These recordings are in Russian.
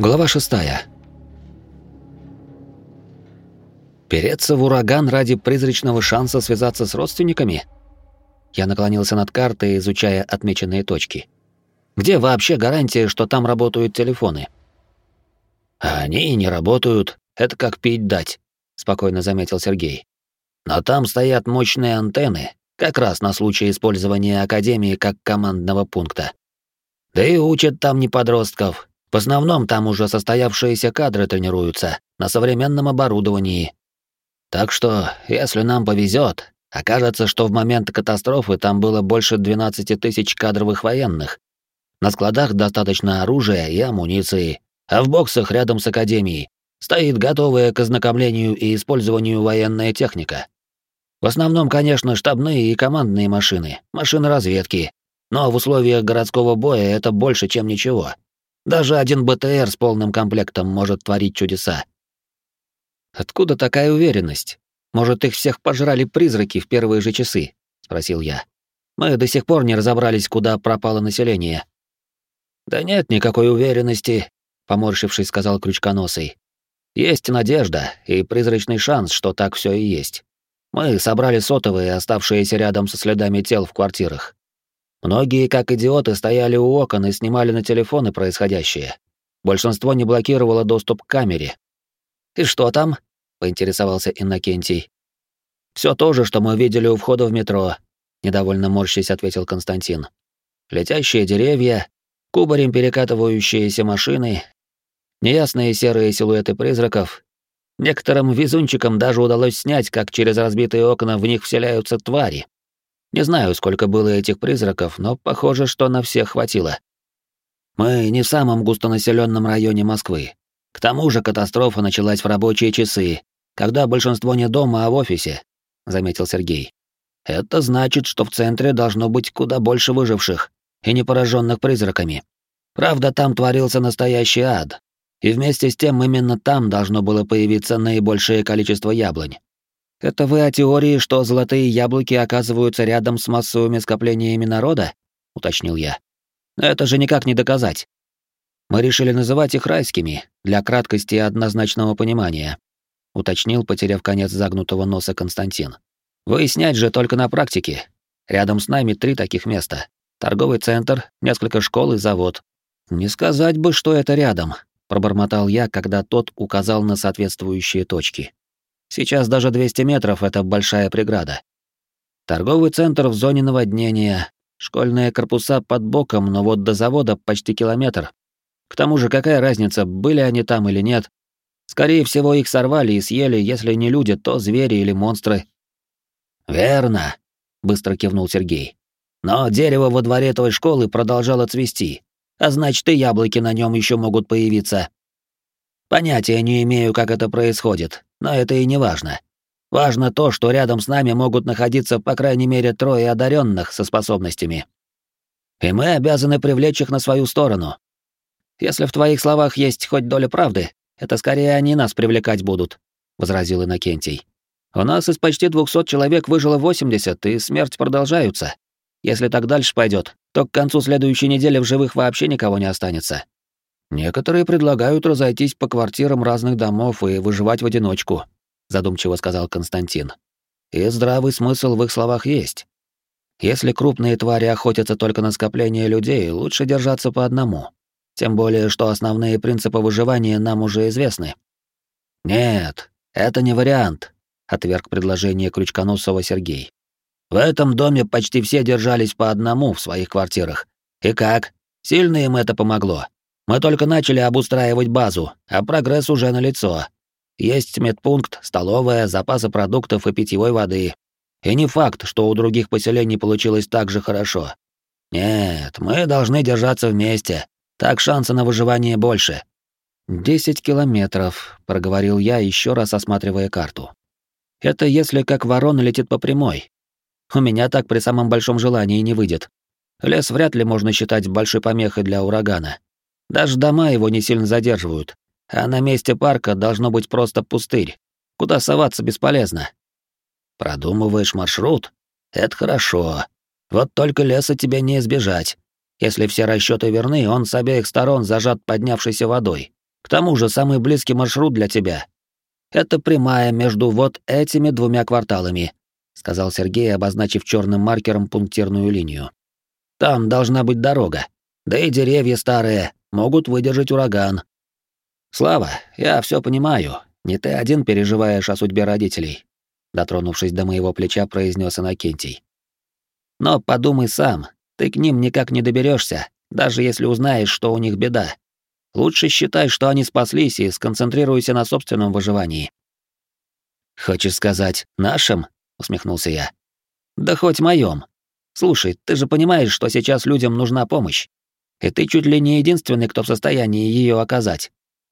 Глава шестая. Переться в ураган ради призрачного шанса связаться с родственниками? Я наклонился над картой, изучая отмеченные точки. Где вообще гарантия, что там работают телефоны? Они и не работают, это как пить дать, спокойно заметил Сергей. Но там стоят мощные антенны, как раз на случай использования Академии как командного пункта. Да и учат там не подростков, в основном там уже состоявшиеся кадры тренируются на современном оборудовании. Так что, если нам повезет, окажется, что в момент катастрофы там было больше 12 тысяч кадровых военных. На складах достаточно оружия и амуниции, а в боксах рядом с академией стоит готовая к ознакомлению и использованию военная техника. В основном, конечно, штабные и командные машины, машины разведки, но в условиях городского боя это больше, чем ничего. Даже один БТР с полным комплектом может творить чудеса. Откуда такая уверенность? Может, их всех пожрали призраки в первые же часы? спросил я. Мы до сих пор не разобрались, куда пропало население. Да нет никакой уверенности, поморщившись, сказал крючконосый. Есть надежда и призрачный шанс, что так все и есть. Мы собрали сотовые, оставшиеся рядом со следами тел в квартирах. Многие, как идиоты, стояли у окон и снимали на телефоны происходящее. Большинство не блокировало доступ к камере. «И что там?» — поинтересовался Иннокентий. Все то же, что мы видели у входа в метро», — недовольно морщись ответил Константин. «Летящие деревья, кубарем перекатывающиеся машины, неясные серые силуэты призраков. Некоторым везунчикам даже удалось снять, как через разбитые окна в них вселяются твари. Не знаю, сколько было этих призраков, но похоже, что на всех хватило. Мы не в самом густонаселенном районе Москвы. К тому же катастрофа началась в рабочие часы, когда большинство не дома, а в офисе, заметил Сергей. Это значит, что в центре должно быть куда больше выживших и не пораженных призраками. Правда, там творился настоящий ад. И вместе с тем именно там должно было появиться наибольшее количество яблонь. Это вы о теории, что золотые яблоки оказываются рядом с массовыми скоплениями народа? уточнил я. Это же никак не доказать. Мы решили называть их райскими для краткости и однозначного понимания, уточнил, потеряв конец загнутого носа Константин. Выяснять же только на практике. Рядом с нами три таких места: торговый центр, несколько школ и завод. Не сказать бы, что это рядом, пробормотал я, когда тот указал на соответствующие точки. Сейчас даже 200 метров — это большая преграда. Торговый центр в зоне наводнения, школьные корпуса под боком, но вот до завода почти километр. К тому же какая разница, были они там или нет. Скорее всего, их сорвали и съели, если не люди, то звери или монстры. «Верно», — быстро кивнул Сергей. «Но дерево во дворе той школы продолжало цвести, а значит, и яблоки на нем еще могут появиться. Понятия не имею, как это происходит, но это и не важно. Важно то, что рядом с нами могут находиться по крайней мере трое одаренных со способностями. И мы обязаны привлечь их на свою сторону. Если в твоих словах есть хоть доля правды, это скорее они нас привлекать будут, возразил Иннокентий. У нас из почти двухсот человек выжило 80, и смерть продолжаются. Если так дальше пойдет, то к концу следующей недели в живых вообще никого не останется. Некоторые предлагают разойтись по квартирам разных домов и выживать в одиночку, задумчиво сказал Константин. И здравый смысл в их словах есть. Если крупные твари охотятся только на скопление людей, лучше держаться по одному. Тем более, что основные принципы выживания нам уже известны. Нет, это не вариант, отверг предложение Крючконосова Сергей. В этом доме почти все держались по одному в своих квартирах. И как? Сильно им это помогло? Мы только начали обустраивать базу, а прогресс уже налицо. Есть медпункт, столовая, запасы продуктов и питьевой воды. И не факт, что у других поселений получилось так же хорошо. Нет, мы должны держаться вместе. Так шансы на выживание больше. «Десять километров», — проговорил я, еще раз осматривая карту. «Это если как ворона летит по прямой. У меня так при самом большом желании не выйдет. Лес вряд ли можно считать большой помехой для урагана. Даже дома его не сильно задерживают, а на месте парка должно быть просто пустырь, куда соваться бесполезно. Продумываешь маршрут? Это хорошо. Вот только леса тебе не избежать. Если все расчеты верны, он с обеих сторон зажат поднявшейся водой. тому же самый близкий маршрут для тебя. Это прямая между вот этими двумя кварталами, сказал Сергей, обозначив черным маркером пунктирную линию. Там должна быть дорога. Да и деревья старые могут выдержать ураган. Слава, я все понимаю. Не ты один переживаешь о судьбе родителей, дотронувшись до моего плеча, произнес Иннокентий. Но подумай сам, ты к ним никак не доберешься, даже если узнаешь, что у них беда. Лучше считай, что они спаслись, и сконцентрируйся на собственном выживании. Хочешь сказать, нашим? усмехнулся я. Да хоть моем. Слушай, ты же понимаешь, что сейчас людям нужна помощь. И ты чуть ли не единственный, кто в состоянии ее оказать,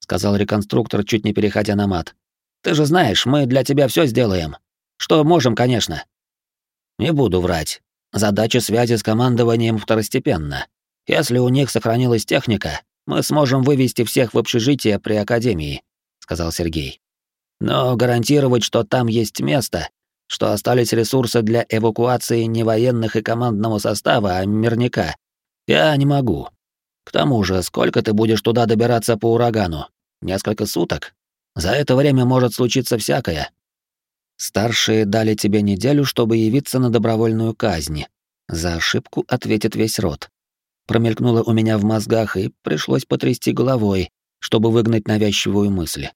сказал реконструктор, чуть не переходя на мат. Ты же знаешь, мы для тебя все сделаем. Что можем, конечно. Не буду врать. Задача связи с командованием второстепенна. Если у них сохранилась техника, мы сможем вывести всех в общежитие при академии, сказал Сергей. Но гарантировать, что там есть место, что остались ресурсы для эвакуации не военных и командного состава, а мирника, я не могу. К тому же, сколько ты будешь туда добираться по урагану? Несколько суток? За это время может случиться всякое. Старшие дали тебе неделю, чтобы явиться на добровольную казнь. За ошибку ответит весь род. Промелькнуло у меня в мозгах, и пришлось потрясти головой, чтобы выгнать навязчивую мысль.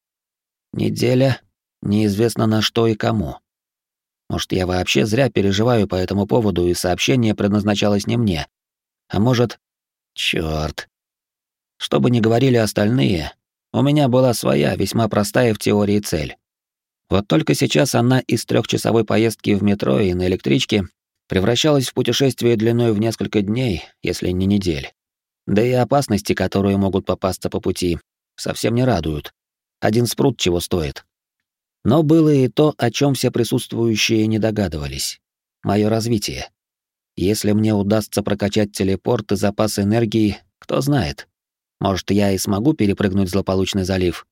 Неделя, неизвестно на что и кому. Может, я вообще зря переживаю по этому поводу, и сообщение предназначалось не мне. А может... Чёрт. Что бы ни говорили остальные, у меня была своя, весьма простая в теории цель. Вот только сейчас она из трехчасовой поездки в метро и на электричке превращалась в путешествие длиной в несколько дней, если не недель. Да и опасности, которые могут попасться по пути, совсем не радуют. Один спрут чего стоит. Но было и то, о чем все присутствующие не догадывались. Мое развитие. Если мне удастся прокачать телепорт и запас энергии, кто знает. Может, я и смогу перепрыгнуть злополучный залив.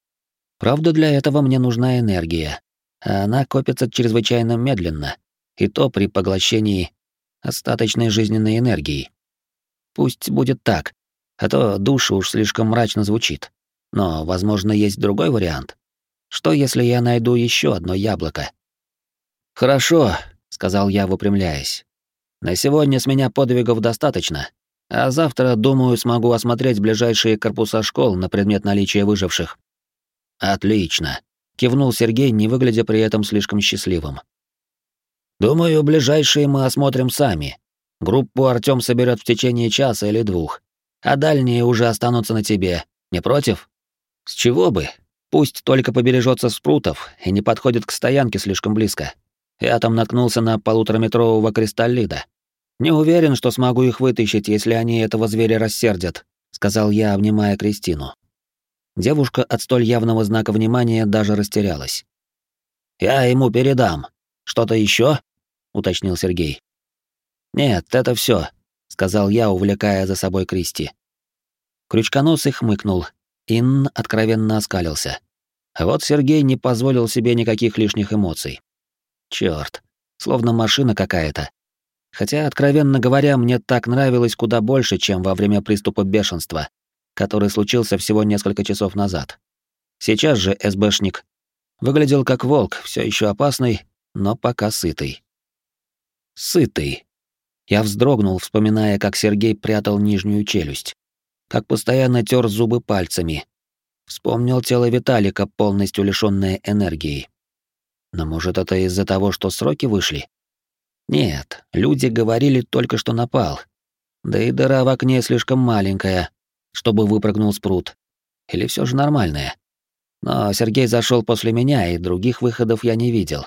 Правда, для этого мне нужна энергия, а она копится чрезвычайно медленно, и то при поглощении остаточной жизненной энергии. Пусть будет так, а то душа уж слишком мрачно звучит. Но, возможно, есть другой вариант. Что, если я найду еще одно яблоко? Хорошо, сказал я, выпрямляясь. На сегодня с меня подвигов достаточно, а завтра, думаю, смогу осмотреть ближайшие корпуса школ на предмет наличия выживших. Отлично, кивнул Сергей, не выглядя при этом слишком счастливым. Думаю, ближайшие мы осмотрим сами. Группу Артём соберет в течение часа или двух, а дальние уже останутся на тебе. Не против? С чего бы? Пусть только побережется спрутов и не подходит к стоянке слишком близко. Я там наткнулся на полутораметрового кристаллида. Не уверен, что смогу их вытащить, если они этого зверя рассердят, сказал я, обнимая Кристину. Девушка от столь явного знака внимания даже растерялась. Я ему передам. Что-то еще? уточнил Сергей. Нет, это все, сказал я, увлекая за собой Кристи. Крючконосый хмыкнул, Ин откровенно оскалился. А вот Сергей не позволил себе никаких лишних эмоций. Чёрт, словно машина какая-то. Хотя, откровенно говоря, мне так нравилось куда больше, чем во время приступа бешенства, который случился всего несколько часов назад. Сейчас же СБшник выглядел как волк, все еще опасный, но пока сытый. Сытый. Я вздрогнул, вспоминая, как Сергей прятал нижнюю челюсть как постоянно тер зубы пальцами. Вспомнил тело Виталика, полностью лишённое энергии. Но может это из-за того, что сроки вышли? Нет, люди говорили только, что напал. Да и дыра в окне слишком маленькая, чтобы выпрыгнул спрут. Или все же нормальная? Но Сергей зашел после меня, и других выходов я не видел.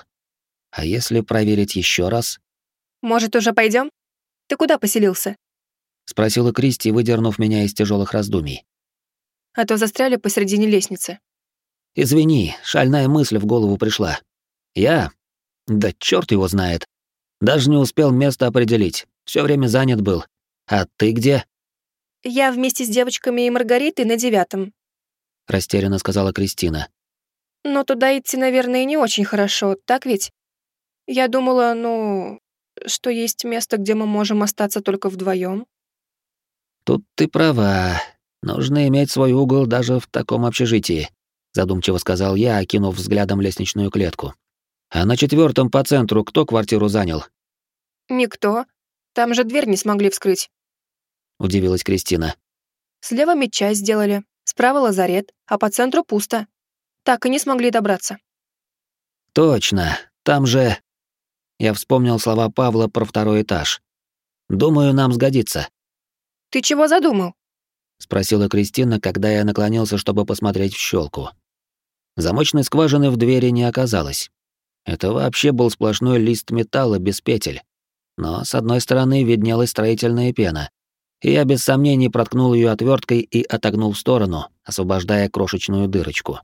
А если проверить еще раз? Может, уже пойдем? Ты куда поселился? спросила Кристи, выдернув меня из тяжелых раздумий. А то застряли посередине лестницы. Извини, шальная мысль в голову пришла. Я? Да черт его знает. Даже не успел место определить. Все время занят был. А ты где? Я вместе с девочками и Маргаритой на девятом. Растерянно сказала Кристина. Но туда идти, наверное, не очень хорошо, так ведь? Я думала, ну, что есть место, где мы можем остаться только вдвоем. Тут ты права. Нужно иметь свой угол даже в таком общежитии, задумчиво сказал я, окинув взглядом лестничную клетку. А на четвертом по центру кто квартиру занял? Никто. Там же дверь не смогли вскрыть. Удивилась Кристина. Слева медчасть сделали, справа лазарет, а по центру пусто. Так и не смогли добраться. Точно. Там же... Я вспомнил слова Павла про второй этаж. Думаю, нам сгодится. Ты чего задумал? Спросила Кристина, когда я наклонился, чтобы посмотреть в щелку. Замочной скважины в двери не оказалось. Это вообще был сплошной лист металла без петель. Но с одной стороны виднелась строительная пена, я без сомнений проткнул ее отверткой и отогнул в сторону, освобождая крошечную дырочку.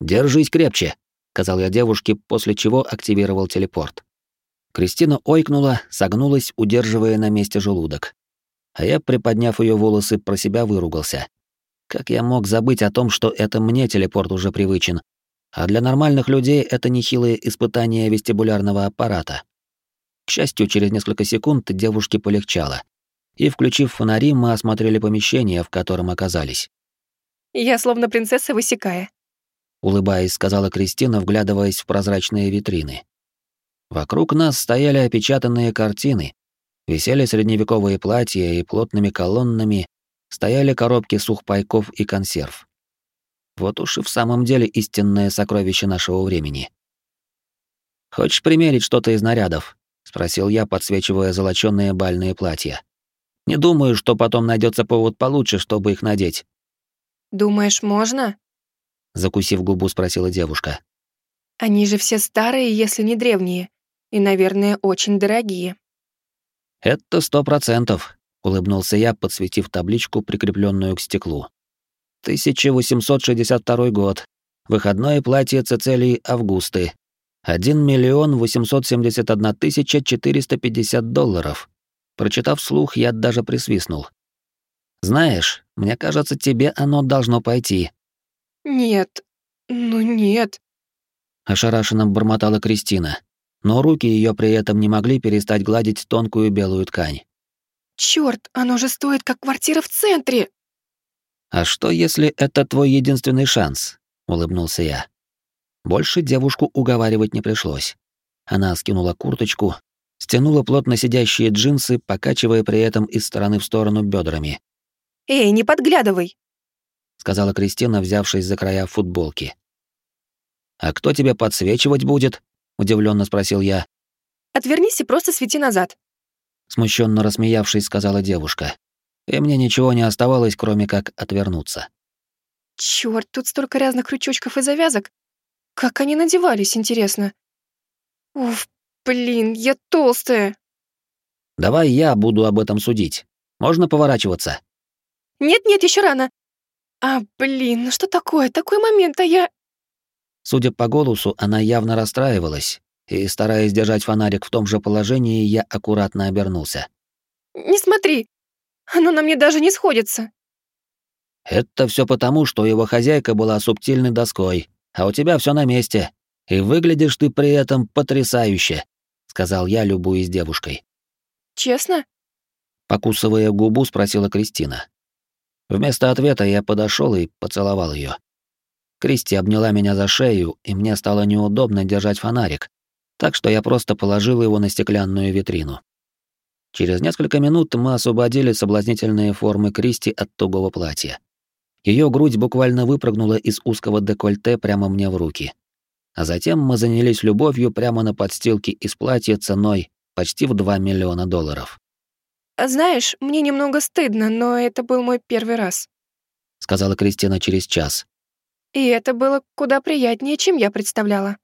«Держись крепче», — сказал я девушке, после чего активировал телепорт. Кристина ойкнула, согнулась, удерживая на месте желудок. А я, приподняв ее волосы, про себя выругался. Как я мог забыть о том, что это мне телепорт уже привычен, а для нормальных людей это нехилое испытание вестибулярного аппарата. К счастью, через несколько секунд девушке полегчало. И, включив фонари, мы осмотрели помещение, в котором оказались. «Я словно принцесса высекая», — улыбаясь, сказала Кристина, вглядываясь в прозрачные витрины. Вокруг нас стояли опечатанные картины, висели средневековые платья и плотными колоннами стояли коробки сухпайков и консерв. Вот уж и в самом деле истинное сокровище нашего времени. «Хочешь примерить что-то из нарядов?» — спросил я, подсвечивая золочёные бальные платья. «Не думаю, что потом найдется повод получше, чтобы их надеть». «Думаешь, можно?» — закусив губу, спросила девушка. «Они же все старые, если не древние и, наверное, очень дорогие». «Это сто процентов», — улыбнулся я, подсветив табличку, прикрепленную к стеклу. «1862 год. Выходное платье Цицелии Августы. 1 миллион 871 тысяча 450 долларов». Прочитав слух, я даже присвистнул. «Знаешь, мне кажется, тебе оно должно пойти». «Нет, ну нет», — ошарашенно бормотала Кристина но руки ее при этом не могли перестать гладить тонкую белую ткань. Черт, оно же стоит как квартира в центре. А что, если это твой единственный шанс? улыбнулся я. Больше девушку уговаривать не пришлось. Она скинула курточку, стянула плотно сидящие джинсы, покачивая при этом из стороны в сторону бедрами. «Эй, не подглядывай!» — сказала Кристина, взявшись за края футболки. «А кто тебе подсвечивать будет?» удивленно спросил я. Отвернись и просто свети назад. Смущенно рассмеявшись, сказала девушка. И мне ничего не оставалось, кроме как отвернуться. Чёрт, тут столько разных крючочков и завязок. Как они надевались, интересно. Уф, блин, я толстая. Давай я буду об этом судить. Можно поворачиваться? Нет-нет, еще рано. А, блин, ну что такое? Такой момент, а я... Судя по голосу, она явно расстраивалась, и, стараясь держать фонарик в том же положении, я аккуратно обернулся. «Не смотри! Оно на мне даже не сходится!» «Это все потому, что его хозяйка была субтильной доской, а у тебя все на месте, и выглядишь ты при этом потрясающе», — сказал я, любуясь девушкой. «Честно?» Покусывая губу, спросила Кристина. Вместо ответа я подошел и поцеловал ее. Кристи обняла меня за шею, и мне стало неудобно держать фонарик, так что я просто положил его на стеклянную витрину. Через несколько минут мы освободили соблазнительные формы Кристи от тугого платья. Ее грудь буквально выпрыгнула из узкого декольте прямо мне в руки. А затем мы занялись любовью прямо на подстилке из платья ценой почти в 2 миллиона долларов. «Знаешь, мне немного стыдно, но это был мой первый раз», — сказала Кристина через час, и это было куда приятнее, чем я представляла.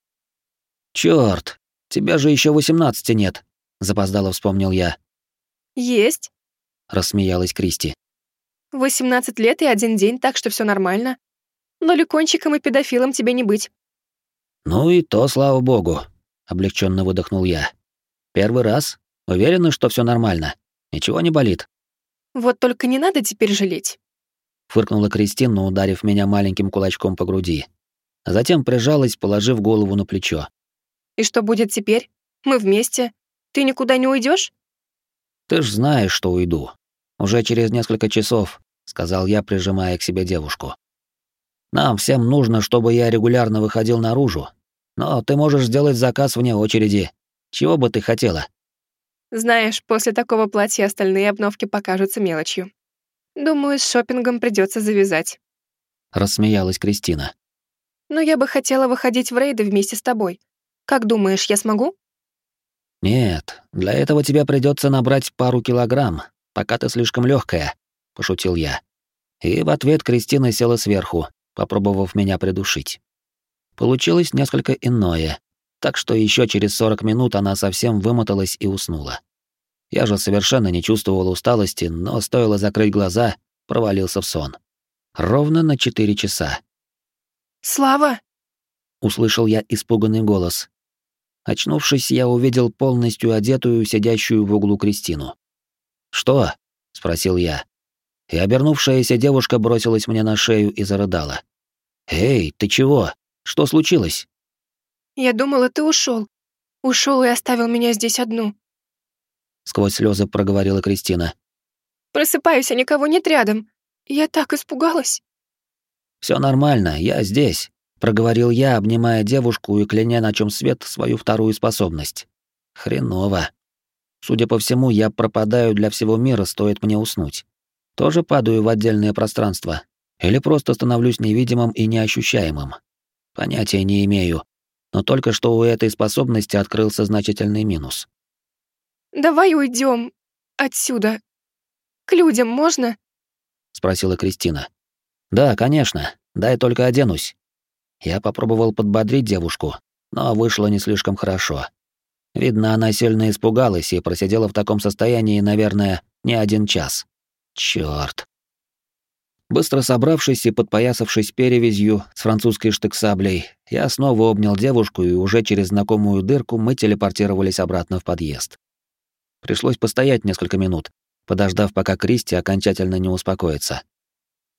Чёрт, тебя же еще восемнадцати нет, запоздало вспомнил я. Есть, рассмеялась Кристи. Восемнадцать лет и один день, так что все нормально. Но ликончиком и педофилом тебе не быть. Ну и то, слава богу, облегченно выдохнул я. Первый раз? Уверена, что все нормально. Ничего не болит. Вот только не надо теперь жалеть фыркнула Кристина, ударив меня маленьким кулачком по груди. А затем прижалась, положив голову на плечо. «И что будет теперь? Мы вместе. Ты никуда не уйдешь? «Ты ж знаешь, что уйду. Уже через несколько часов, сказал я, прижимая к себе девушку. Нам всем нужно, чтобы я регулярно выходил наружу. Но ты можешь сделать заказ вне очереди. Чего бы ты хотела? Знаешь, после такого платья остальные обновки покажутся мелочью. Думаю, с шопингом придется завязать. Рассмеялась Кристина. Но я бы хотела выходить в рейды вместе с тобой. Как думаешь, я смогу? Нет, для этого тебе придется набрать пару килограмм, пока ты слишком легкая, пошутил я. И в ответ Кристина села сверху, попробовав меня придушить. Получилось несколько иное, так что еще через 40 минут она совсем вымоталась и уснула. Я же совершенно не чувствовал усталости, но стоило закрыть глаза, провалился в сон. Ровно на 4 часа. «Слава!» — услышал я испуганный голос. Очнувшись, я увидел полностью одетую, сидящую в углу Кристину. «Что?» — спросил я. И обернувшаяся девушка бросилась мне на шею и зарыдала. «Эй, ты чего? Что случилось?» «Я думала, ты ушел. Ушел и оставил меня здесь одну». Сквозь слезы проговорила Кристина. «Просыпаюсь, а никого нет рядом. Я так испугалась». Все нормально, я здесь», — проговорил я, обнимая девушку и кляня, на чем свет, свою вторую способность. «Хреново. Судя по всему, я пропадаю для всего мира, стоит мне уснуть. Тоже падаю в отдельное пространство? Или просто становлюсь невидимым и неощущаемым? Понятия не имею. Но только что у этой способности открылся значительный минус. «Давай уйдем отсюда. К людям можно?» — спросила Кристина. «Да, конечно. Дай только оденусь». Я попробовал подбодрить девушку, но вышло не слишком хорошо. Видно, она сильно испугалась и просидела в таком состоянии, наверное, не один час. Чёрт. Быстро собравшись и подпоясавшись перевязью с французской штык-саблей, я снова обнял девушку, и уже через знакомую дырку мы телепортировались обратно в подъезд. Пришлось постоять несколько минут, подождав, пока Кристи окончательно не успокоится.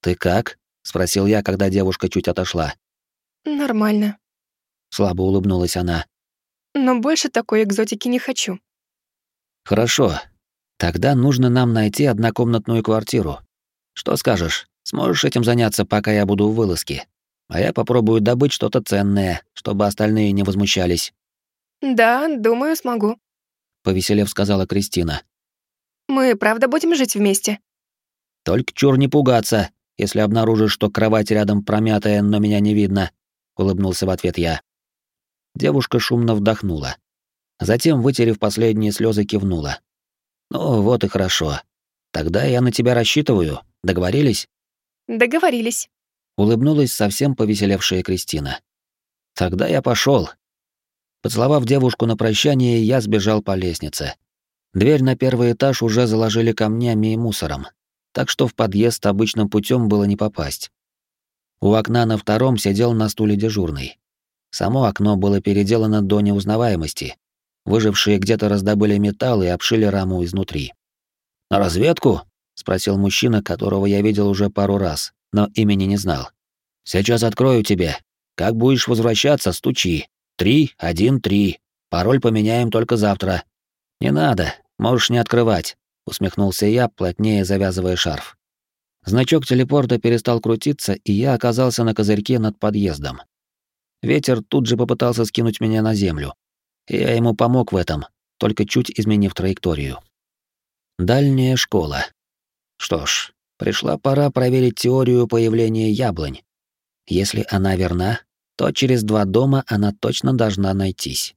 «Ты как?» — спросил я, когда девушка чуть отошла. «Нормально», — слабо улыбнулась она. «Но больше такой экзотики не хочу». «Хорошо. Тогда нужно нам найти однокомнатную квартиру. Что скажешь, сможешь этим заняться, пока я буду в вылазке? А я попробую добыть что-то ценное, чтобы остальные не возмущались». «Да, думаю, смогу», — повеселев сказала Кристина. «Мы правда будем жить вместе?» «Только чур не пугаться, если обнаружишь, что кровать рядом промятая, но меня не видно», — улыбнулся в ответ я. Девушка шумно вдохнула. Затем, вытерев последние слезы, кивнула. «Ну, вот и хорошо. Тогда я на тебя рассчитываю. Договорились?» «Договорились», — улыбнулась совсем повеселевшая Кристина. «Тогда я пошел. Поцеловав девушку на прощание, я сбежал по лестнице. Дверь на первый этаж уже заложили камнями и мусором, так что в подъезд обычным путем было не попасть. У окна на втором сидел на стуле дежурный. Само окно было переделано до неузнаваемости, Выжившие где-то раздобыли металл и обшили раму изнутри. «На разведку?» — спросил мужчина, которого я видел уже пару раз, но имени не знал. «Сейчас открою тебе. Как будешь возвращаться, стучи. Три, один, три. Пароль поменяем только завтра». «Не надо, можешь не открывать», — усмехнулся я, плотнее завязывая шарф. Значок телепорта перестал крутиться, и я оказался на козырьке над подъездом. Ветер тут же попытался скинуть меня на землю, я ему помог в этом, только чуть изменив траекторию. Дальняя школа. Что ж, пришла пора проверить теорию появления яблонь. Если она верна, то через два дома она точно должна найтись.